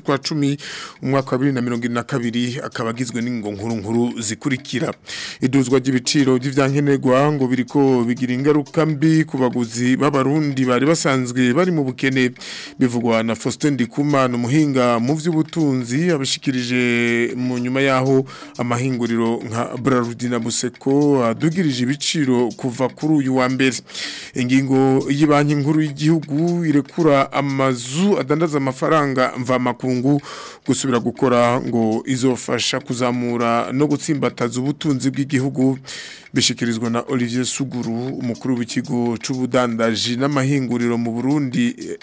kwa cumi umwaka wa bibiri na mirongo na kabiri akaba agizwe n'ingo nkuru nkuru zikurikira iduzwa ry'ibiciro by'ibyankenerwa ngo biri ko bigira ingaruka mbi ku baguzi b'abarundi bari basanzwe bari mu bukene bivugwa na Faustin Ndikuma umuhinga mu by'ubutunzi abishikirije mu nyuma y'aho amahinguriro nka Brarudina Buseko ko adugirije ibiciro kuva kuri uyu wa mbere ingingo y'ibanki nkuru y'igihugu irekura amazu adandaza amafaranga mva mvamakungu gusubira gukora ngo izofasha kuzamura no gutsimbataza ubutunzi bw'igihugu bishyikirizwa na olivier suguru umukuru w'ikigo cy'ubudandaji n'amahinguriro mu burundi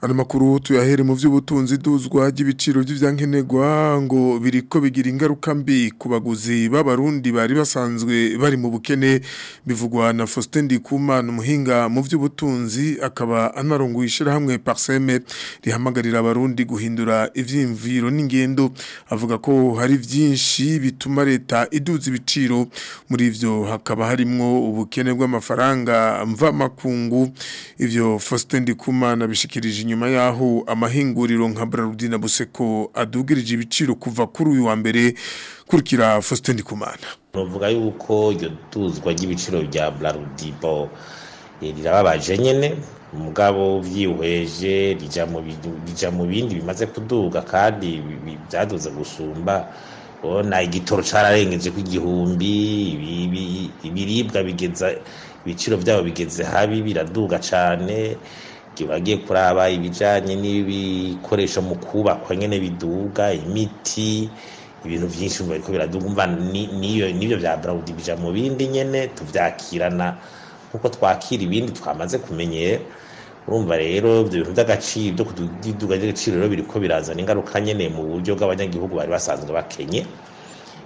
amakuru tuyahere mu by'ubutunzi duzwa ry'ibiciro by'ibyankenerwa ngo biriko bigira ingaruka mbi ku baguzi b'abarundi bari basanzwe bari mu bukene bivugwa na Faustin Ndikumana umuhinga mu by'ubutunzi akaba anarongoye ishyirahamwe Parseme rihamagarira abarundi guhindura ivyimviro n'ingendo avuga ko hari byinshi bituma leta iduza ibiciro muri ivyo hakaba harimo ubukene bw'amafaranga mva makungu ivyo Faustin Ndikumana bishikirije nyuma yaho amahinguriro nka Brarudina Buseko adugirije ibiciro kuva kuri uyu wa mbere kurikira Faustin Kumana novuga yuko iryo tuzwa ry'ibiciro bya Brarudina rirababaje nyene umugabo byihweje rija mu bindi bimaze kuduga kandi byaduze gusumba ona igitoro cyararengeje ku igihumbi ibiribwa bigeza ibiciro byabo bigeze habi biraduga cyane bagiye kuraba ibijyanye n'ibikoresho mu kubakwa nyine biduga imiti ibintu byinshi ariko biraduga n'ibyo bya burawudi bija mu bindi nyine tubyakirana nk'uko twakira ibindi twamaze kumenyera urumva rero ibyo bintu by'agaciro byo kuduga ry'agaciro rero biri ko birazana ingaruka nyine mu buryo bw'abanyagihugu bari basanzwe bakenye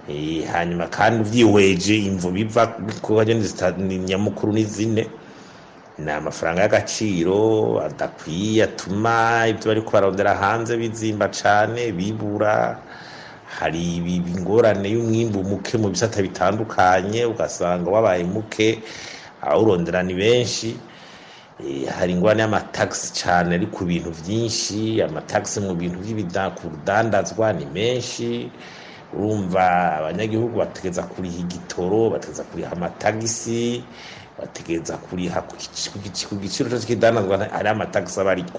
eh, hanyuma kandi ubyihweje imvu biva ku nyamukuru ni zine ni amafaranga y'agaciro adakwiye atuma ibyo bari kubarondera hanze bizimba cyane bibura hari ingorane y'umwimbu muke mu bisata bitandukanye ugasanga wabaye muke awurondera ni benshi eh, hari ingorane y'amatagisi cyane ari ku bintu byinshi amatagisi mu bintu by'ibidandazwa ni menshi urumva abanyagihugu bategeza kuriha igitoro bategeza kuriha amatagisi bategereza kuriha ku giciro cyose cy'idandazwa hari amatagisi aba ariko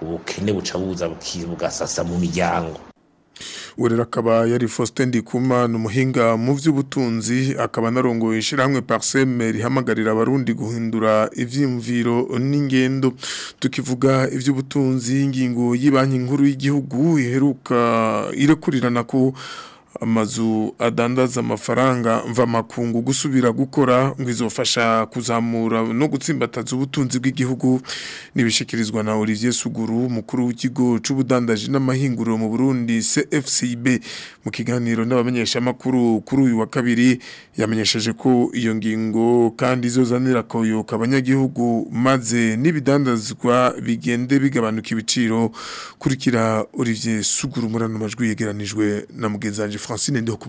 ubukene buca buza bugasasa mu miryango urera akaba yari Faustin Ndikuma ni umuhinga mu by'ubutunzi akaba anarongoye ishyirahamwe pariseme rihamagarira abarundi guhindura ibyiyumviro n'ingendo tukivuga iby'ubutunzi ingingo y'Ibanki nkuru y'igihugu iheruka irekurirana ku amazu adandaza amafaranga mvamakungu gusubira gukora ngo izofasha kuzamura no gutsimbataza ubutunzi bw'igihugu nibishikirizwa na Olivier Suguru mukuru w'ikigo c'ubudandaji n'amahinguriro mu Burundi CFCB mu kiganiro n'abamenyesha makuru kuri uyu wa kabiri yamenyesheje ko iyo ngingo kandi izozanira koyoka abanyagihugu maze n'ibidandazwa bigende bigabanuka ibiciro kurikira Olivier Suguru murano majwi yegeranijwe na mugenzanje Francine ndiho ku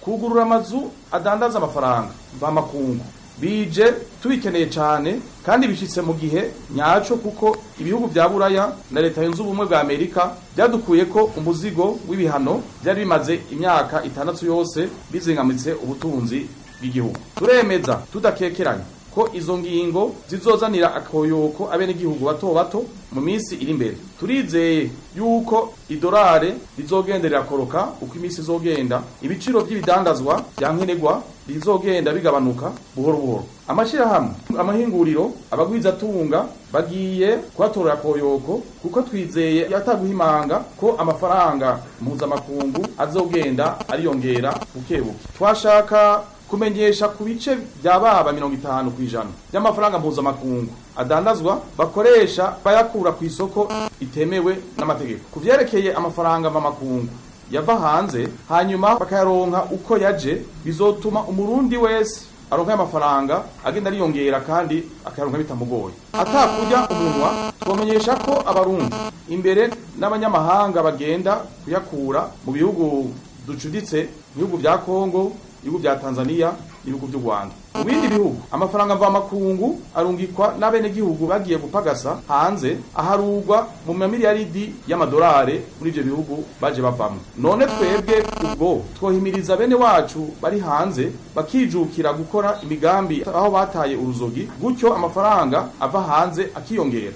kugurura amazu adandaza amafaranga mva makungu bije tubikeneye cyane kandi bishyitse mu gihe nyacyo kuko ibihugu bya buraya na leta yunze ubumwe bwa amerika byadukuye ko umuzigo w'ibihano byari bimaze imyaka itandatu yose bizingamitse ubutunzi bw'igihugu turemeza tudakekeranya ko izo ngingo zizozanira akoyoko abenegihugu bato bato mu minsi iri imbere turizeye yuko idorare rizogenderera koroka uko iminsi izogenda ibiciro by'ibidandazwa bya nkenerwa rizogenda bigabanuka buhoro buhoro amashyirahamwe amahinguriro abagwizatunga bagiye kuhatorera koyoko kuko twizeye imanga ko amafaranga mpuzamakungu azogenda ariyongera buke buke twashaka kumenyesha ku bice bya baba mirongo itanu ku ijana by'amafaranga mpuzamakungu adandazwa bakoresha bayakura ku isoko itemewe n'amategeko ku byerekeye amafaranga mvamakungu yava hanze hanyuma bakayaronka uko yaje bizotuma umurundi wese aronka amafaranga agenda ariyongera kandi akayaronka bitamugoye atakurya umunwa twamenyesha ko abarundi imbere n'abanyamahanga bagenda kuyakura mu bihugu ducuditse mu bihugu bya kongo ibihugu bya Tanzania n'ibihugu by'u Rwanda mu bindi bihugu amafaranga mvamakungu arungikwa n'abenegihugu bagiye gupagasa hanze aharugwa mu mamiliyaridi y'amadolari muri ibyo bihugu baje bavamo none twebwe ubwo twohimiriza bene wacu bari hanze bakijukira gukora imigambi aho bataye uruzogi gutyo amafaranga ava hanze akiyongera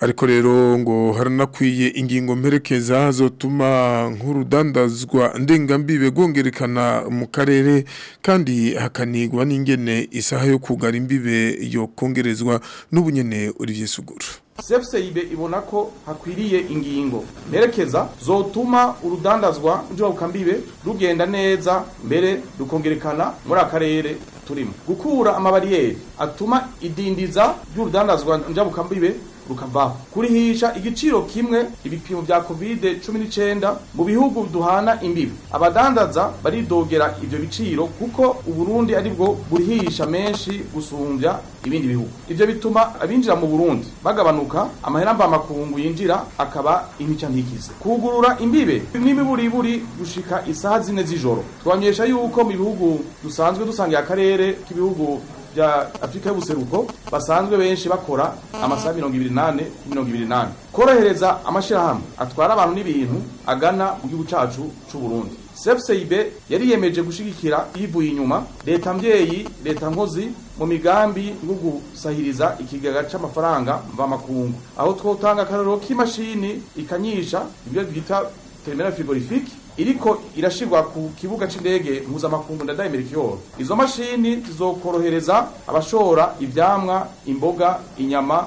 ariko rero ngo haranakwiye ingingo mperekeza zotuma nk'urudandazwa ndengambibe rwongerekana mu karere kandi hakanigwa n'ingene isaha yo kugara imbibe yo kongerezwa n'ubunyene Olivier Suguru sefuse ibona ko hakwiriye ingingo mperekeza zotuma urudandazwa njobukambibe rugenda neza mbere rukongerekana muri akarere turimo gukura amabariyeri atuma idindiza ry'urudandazwa njobukambibe rukavaho kurihisha igiciro kimwe ibipimo bya covid cumi n'icyenda mu bihugu duhana imbibi abadandaza baridogera ibyo biciro kuko uburundi ari bwo burihisha menshi gusumbya ibindi bihugu ibyo bituma abinjira mu burundi bagabanuka amahera mvamakungu yinjira akaba imica ntikize kugurura imbibe n'imiburiburi gushika isaha zine z'ijoro twamenyesha yuko mu bihugu dusanzwe dusangiye akarere k'ibihugu bya Afrika y'ubuseruko basanzwe benshi bakora amasaha ibiri nane ibiri nane korohereza amashirahamwe atwara abantu n'ibintu agana mu gihugu cacu c'u Burundi CFCIB yari yemeje gushyigikira ivuye inyuma leta mbyeyi leta nkozi mu migambi yo gusahiriza ikigega cy’amafaranga mvamakungu aho twotanga akarorero k'imashini ikanyisha ibyo twita terminal frigorifique iriko irashirwa ku kibuga c'indege mpuzamakungu ndadaye yoro izo mashini zizokorohereza abashora ibyamwa imboga inyama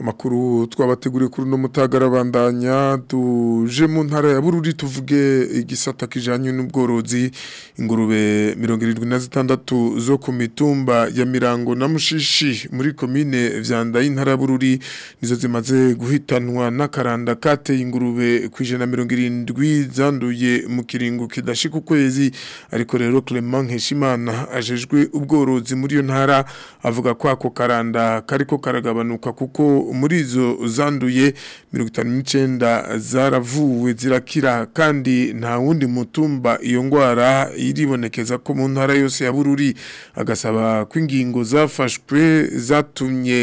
makuru twabateguriye kuri uno mutagarabandanya tuje mu ntara ya bururi tuvuge igisata kijanye n'ubworozi ingurube mirongo irindwi na zitandatu zo ku mitumba ya mirango na mushishi muri komine vyanda y'intara ya bururi nizo zimaze guhitanwa na karanda Kate ingurube ku ijana mirongo irindwi zanduye mu kiringo kidashika ukwezi ariko rero Clement heshimana ajejwe ubworozi muri iyo ntara avuga ko ako karanda kariko karagabanuka kuko muri izo zanduye mirongo itanu n'icyenda zaravuwe zirakira kandi nta wundi mutumba iyo ndwara iribonekeza ko mu ntara yose ya bururi agasaba ko ingingo zafashwe zatumye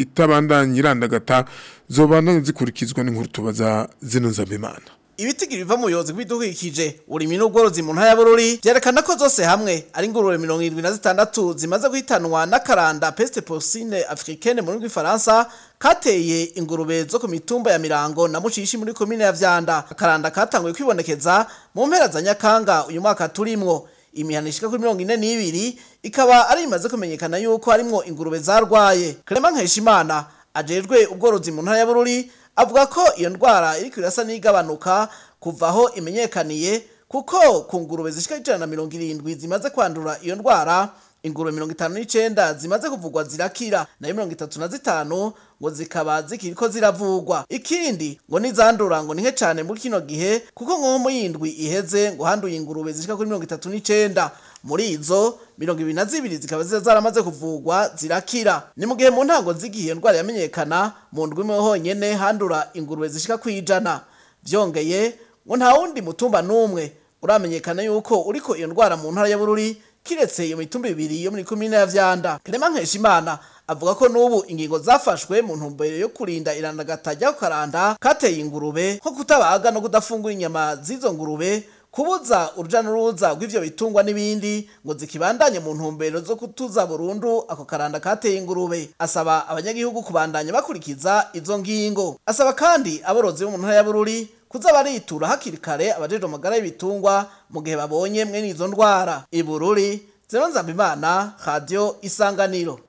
itabandanya irandagata zobana zikurikizwa n'inkuru tubaza zinozamimana ibitigiri biva mu buyobozi bw'ibidukikije urimi n'ubworozi mu ntara ya bururi byerekana ko zose hamwe ari ingurube mirongo irindwi na zitandatu zimaze guhitanwa n'akaranda peste porcine africaine mu rw'ifaransa kateye ingurube zo ku mitumba ya mirango na mucishi muri komine ya vyanda akaranda katanguye kwibonekeza mu mpera za nyakanga uyu mwaka turimwo imihana ishika kuri mirongo ine n'ibiri ikaba ari imaze kumenyekana yuko harimwo ingurube zarwaye Clement Nkeshimana ajejwe ubworozi mu ntara ya Bururi avuga ko iyo ndwara iri kwirasa n'igabanuka kuva aho imenyekaniye kuko ku ngurube zishyika ijana na mirongo irindwi zimaze kwandura iyo ndwara ingurube mirongo itanu n'icyenda zimaze kuvugwa zirakira nayo mirongo itatu na zitanu ngo zikaba zikiri ko ziravugwa ikindi ngo n'izandura ngo ni nke cyane muri kino gihe kuko nko mu yindwi iheze ngo handuye ingurube zishyika kuri mirongo itatu n'icyenda muri izo mirongo ibiri na zibiri zikaba zaramaze kuvugwa zirakira ni mu gihe mu ntango z'igihe indwara yamenyekana mu ndwi imwe honyine handura ingurube zishyika ku ijana byongeye ngo nta wundi mutumba n'umwe uramenyekana yuko uri ko iyo ndwara mu ntara ya bururi kiretse iyo mitumba ibiri yo muri komine ya vyanda karema nkeshimana avuga ko n'ubu ingingo zafashwe mu ntumbero yo kurinda irandagata rya karanda kateye ingurube nko kutabaga no kudafungura inyama z'izo ngurube kubuza urujya n'uruza rw'ibyo bitungwa n'ibindi ngo zikibandanye mu ntumbero zo kutuza burundu ako karanda kateye ingurube asaba abanyagihugu kubandanya bakurikiza izo ngingo asaba kandi aborozi bo mu ntara ya bururi kuza baritura hakiri kare abajejwe amagara y'ibitungwa mu gihe babonye mwene izo ndwara ibururi zeronzambimana radiyo isanganiro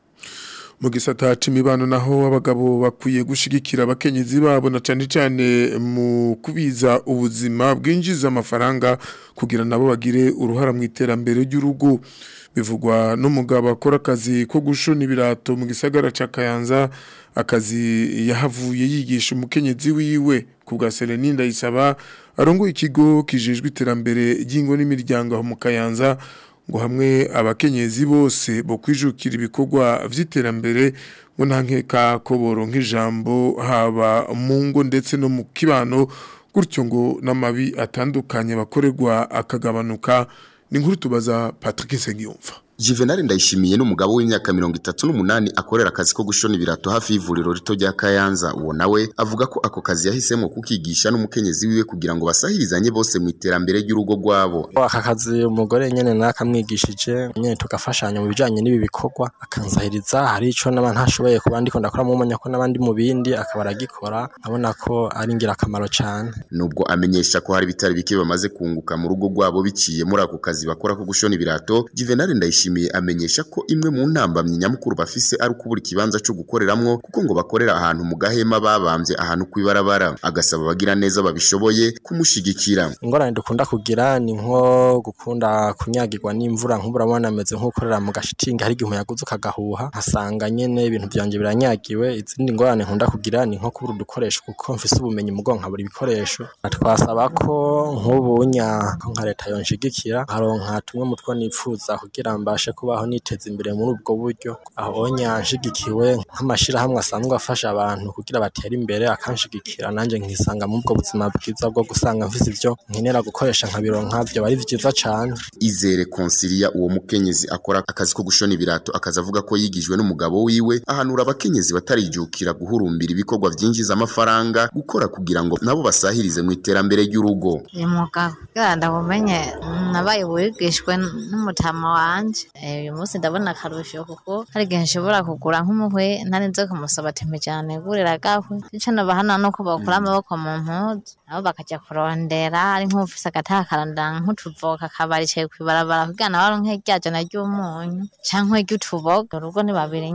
Mugisata gisata c'imibano naho abagabo bakwiye gushigikira abakenyezi babo na cyane cyane mu kubiza ubuzima bwinjiza amafaranga kugira nabo bagire uruhara mu iterambere ry'urugo bivugwa n'umugabo akora akazi ko gushona ibirato mu gisagara ca Kayanza akazi yahavuye yigisha umukenyezi wiwe ku bwa Selene Ndayisaba ikigo kijejwe iterambere ry'ingo n'imiryango mu Kayanza ngo hamwe abakenyezi bose bo kwijukira ibikorwa vy'iterambere ngo ntankeka ko boronka ijambo haba mu ngo ndetse no mu kibano gutyo ngo n'amabi atandukanye bakoregwa akagabanuka ni nkuru tubaza Patrick Nsengiyumva Juvenal Ndayishimiye ni umugabo w'imyaka mirongo itatu n'umunani akorera akazi ko gushona ibirato hafi y'ivuriro rito rya Kayanza. Uwo nawe avuga ko ako kazi yahisemo kukigisha n'umukenyezi wiwe kugira ngo basahirizanye bose mu iterambere ry'urugo rwabo. Aka kazi umugore nyene nakamwigishije nyene tugafashanya mu bijyanye n'ibi bikorwa akansahiriza hari icyo naba ntashoboye kuba ndiko ndakora mu ko n'abandi mu bindi akaba aragikora abona ko ari ingirakamaro cyane. Nubwo amenyesha ko hari bitari bike bamaze kunguka mu rugo rwabo biciye muri ako kazi bakora ko gushona ibirato Juvenal Ndayishimiye yishimiye amenyesha ko imwe mu ntambamyi nyamukuru bafise ari ukubura ikibanza cyo gukoreramwo kuko ngo bakorera ahantu mu gahema babambye ahantu kw'ibarabara agasaba abagira neza babishoboye kumushigikira ingorane dukunda kugira ni nko gukunda kunyagirwa n'imvura nk'ubura ameze nk'ukorera mu gashitingi hari igihe umuyaguzi ukagahuha nkasanga nyene ibintu byanje biranyagiwe izindi ngorane nkunda kugira ni nko kubura udukoresho kuko mfise ubumenyi mu bwonko buri bikoresho twasaba ko nk'ubunya nka leta yonshyigikira nkaronka tumwe mu two nifuza kugira mbashe abashe kubaho niteza imbere muri ubwo buryo aho yanshigikiwe nk'amashirahamwe asanzwe afasha abantu kugira batere imbere akanshigikira nanjye nkisanga muri ubwo buzima bwiza bwo gusanga mfise ivyo nkenera gukoresha nka biro nkabyo ari vyiza cane Izere Consilia uwo mukenyezi akora akazi ko gushona ibirato akaza avuga ko yigijwe n'umugabo wiwe ahanura abakenyezi batarijukira guhurumbira ibikorwa vyinjiza amafaranga gukora kugira ngo nabo basahirize mu iterambere ry'urugo uyu mugabo ndabumenye nabaye wigishwe n'umutama wanje Eh, uyu munsi ndabona akarusho kuko hari igihe nshobora kugura nk'umuhwe ntari nzi kumusaba ati mujyane gurira agahwe bityo nabahana nuko bakura mm. amaboko mu mpuzu nabo bakajya kurondera ari nk'ufise agataha akarondera nk'utuvoka akabaricaye ku ibarabara kugira nabo aronke rya jana ry'umunyu canke ry'utuboga urugo ni babiri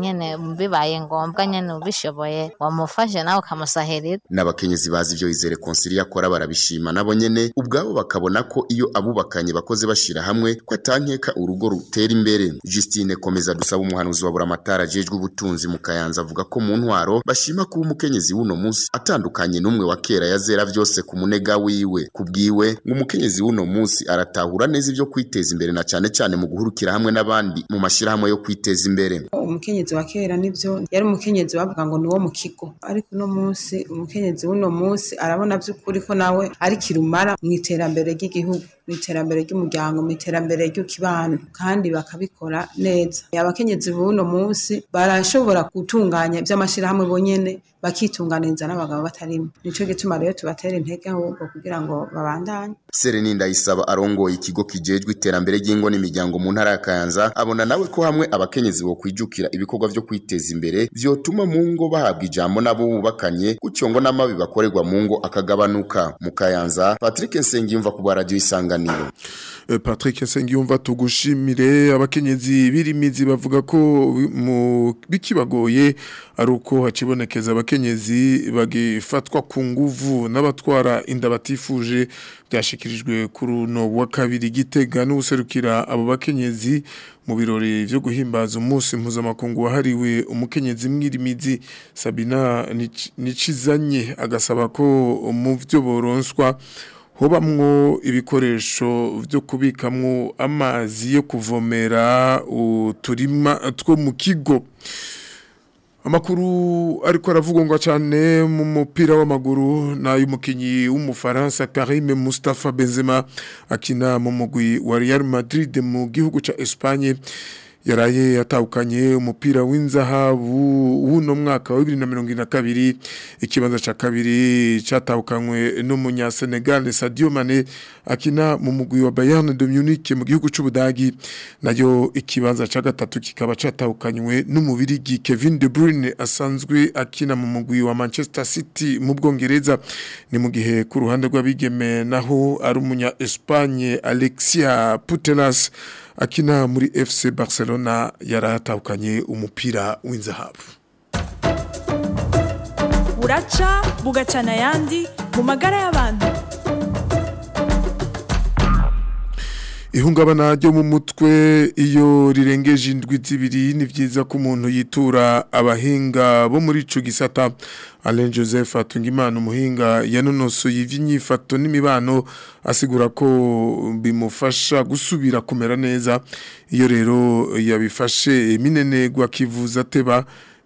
bibaye ngombwa nyene ubishoboye wamufashe nawe ukamusahirira n'abakenyezi bazi ibyo izere konsili yakora barabishima nabo nyine ubwabo bakabona ko iyo abubakanye bakoze bashira hamwe ko atankeka urugo rutera imbere Justine komeza dusaba umuhanuzi wa buramatari ajejwe ubutunzi mu Kayanza avuga ko mu ntwaro bashima kuba umukenyezi w'uno munsi atandukanye n'umwe wa kera yazera byose ku munega wiwe kubwiwe ngo umukenyezi w'uno munsi aratahura neza ivyo kwiteza imbere na cyane cyane mu guhurukira hamwe n'abandi mu mashirahamwe yo kwiteza imbere umukenyezi wa kera nibyo yari umukenyezi wavuga ngo niwo mu kigo ariko uno munsi umukenyezi w'uno munsi arabona by’ukuri ko nawe ari kirumara mu iterambere ry'igihugu mu iterambere ry'umuryango mu iterambere ry'ukibano kandi bakabikora neza abakenyezi b'uno munsi barashobora gutunganya iby'amashyirahamwe bonyine. bakitunganiriza n'abagabo batarimo nicyo gituma rero tubatera intege ahubwo kugira ngo babandanye Sereni Ndayisaba arongoye ikigo kijejwe iterambere ry'ingo n'imiryango mu ntara ya Kayanza abona nawe ko hamwe abakenyezi bo ibikorwa byo kwiteza imbere vyotuma mu ngo bahabwa ijambo nabo bubakanye gutyo ngo n'amabi bakorerwa mu ngo akagabanuka mu Kayanza Patrick Nsengiyumva ku radio isanganiro Euh, patrick yumva tugushimire abakenyezi birimizi bavuga ko mu bikibagoye ari uko hakibonekeza abakenyezi bagifatwa ku nguvu n'abatwara inda batifuje byashyikirijwe kuri uno wa kabiri gitega n'ubuserukira abo bakenyezi mu birori byo guhimbaza umunsi mpuzamakungu wahariwe umukenyezi mwirimizi sabina nicizanye agasaba ko mu byo boronswa hubamwo ibikoresho byo kubikamwo amazi yo kuvomera uturima two mu kigo amakuru ariko aravugwa cyane mu mupira w'amaguru n'ay'umukinnyi w'umufaransa Karim Mustafa Benzema akina mu mugwi wa Real Madrid mu gihugu ca Espagne yaraye yatawukanye umupira w'inzahabu w'uno mwaka wa 2022 ikibanza cha kabiri cyatawukanywe n'umunya Senegal Sadio Mane akina mu mugwi wa Bayern de Munich mu gihugu cy’U cy'Ubudagi nayo ikibanza cha gatatu kikaba catawukanywe n'umubirigi Kevin De Bruyne asanzwe akina mu mugwi wa Manchester City mu Bwongereza ni mu gihe ku ruhande rw'abigeme naho ari umunya Espagne Alexia Putellas akina muri FC Barcelona yarahatahukanye umupira w'inzahabu buraca bugacana yandi mu magara y'abantu ihungabana ryo mu mutwe iyo rirengeje indwi zibiri ni byiza ko umuntu yitura abahinga bo muri icyo gisata alain joseph atungimana umuhinga yanonosoye iby'inyifato n'imibano asigura ko bimufasha gusubira kumera neza iyo rero yabifashe minene kivuza teba.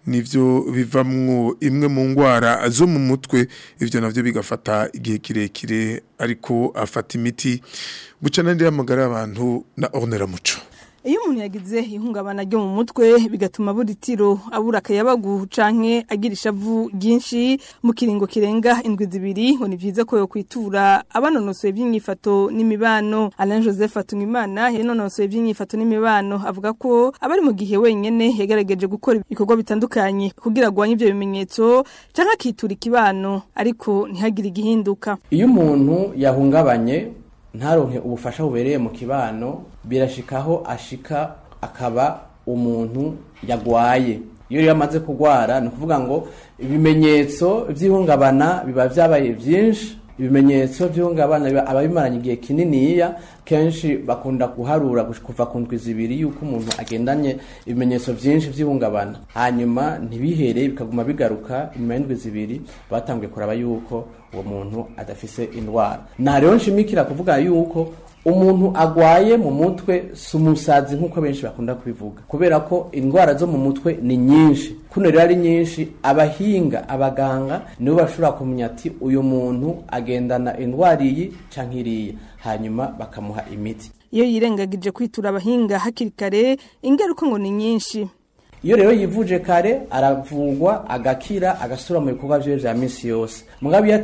nibyo bivamwo imwe mu ndwara zo mu mutwe ibyo nabyo bigafata igihe kirekire ariko afata imiti buca n'andi y'amagara na ornera muco iyo umuntu yagize ihungabana ryo mu mutwe bigatuma buri tiro abura akayabagu canke agira ishavu ryinshi mu kiringo kirenga indwi zibiri ngo ni byiza ko yokwitura abanonosoye iby'imyifato n'imibano Alain Joseph Atungimana yanonosoye iby'imyifato n'imibano avuga ko abari mu gihe wenyine yagerageje gukora ibikorwa bitandukanye kugira agwanye ibyo bimenyetso canke akitura ikibano ariko ntihagire igihinduka iyo umuntu yahungabanye ntaronke ubufasha bubereye mu kibano birashikaho ashika akaba umuntu yagwaye iyo rero amaze kurwara ni ukuvuga ngo ibimenyetso by'ihungabana biba byabaye byinshi ibimenyetso by'ihungabana aba bimaranye igihe kininiya kenshi bakunda guharura kuva ku ndwi zibiri y'uko umuntu agendanye ibimenyetso byinshi by'ihungabana hanyuma ntibihereye bikaguma bigaruka nyuma y'indwi zibiri batanguye kuraba yuko uwo muntu adafise indwara nta rero nshimikira kuvuga yuko umuntu agwaye mu mutwe si umusazi nk'uko benshi bakunda kubivuga kubera ko indwara zo mu mutwe ni nyinshi kuno rero ari nyinshi abahinga abaganga nibo bashobora kumenya ati uyu muntu agendana indwara iyi cyangwa iriya hanyuma bakamuha imiti iyo yirengagije kwitura abahinga hakiri kare ingaruka ngo ni nyinshi iyo rero yivuje kare aravugwa agakira agasura mu bikorwa byiwe bya minsi yose mugabo iyo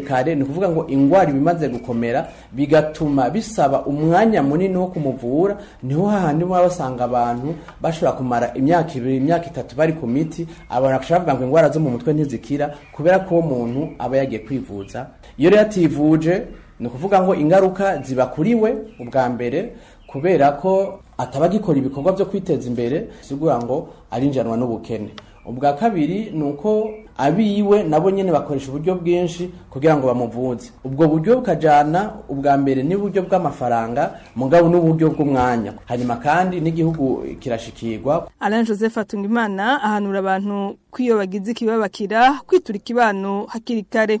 kare ni ukuvuga ngo indwara ibimaze gukomera bigatuma bisaba umwanya munini wo kumuvura niho hahandi muba basanga abantu bashobora kumara imyaka ibiri imyaka itatu bari ku miti abantu bakashobora kuvuga ngo indwara zo mu mutwe ntizikira kubera ko uwo muntu aba yagiye kwivuza iyo rero ativuje ni ukuvuga ngo ingaruka ziba kuri we ubwa mbere kubera ko ataba agikora ibikorwa byo kwiteza imbere kugira ngo arinjanwa n'ubukene ubwa kabiri ni uko abiwe nabo nyine bakoresha uburyo bwinshi kugira ngo bamuvuze ubwo buryo bukajyana ubwa mbere n'uburyo bw'amafaranga mugabo n'uburyo bw'umwanya hanyuma kandi n'igihugu kirashikirwa Alain Joseph Atungimana ahanura abantu kwiyobagiza ikibabakira kwitura ikibano hakiri kare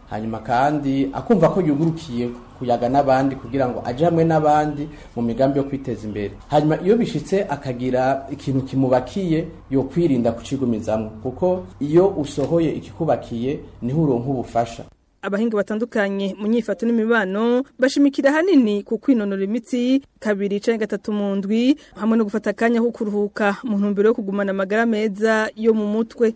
hanyuma kandi akumva ko yugurukiye kuyaga n'abandi kugira ngo ajye hamwe n'abandi mu migambi yo kwiteza imbere hanyuma iyo bishyitse akagira ikintu kimubakiye yo kwirinda kucigumizamo kuko iyo usohoye ikikubakiye niho uronka ubufasha abahinga batandukanye mu nyifato n'imibano bashimikira hanini ku kwinonora imitsi kabiri cyangwa gatatu mu ndwi hamwe no gufata akanya ko kuruhuka mu ntumbero yo kugumana amagara meza yo mu mutwe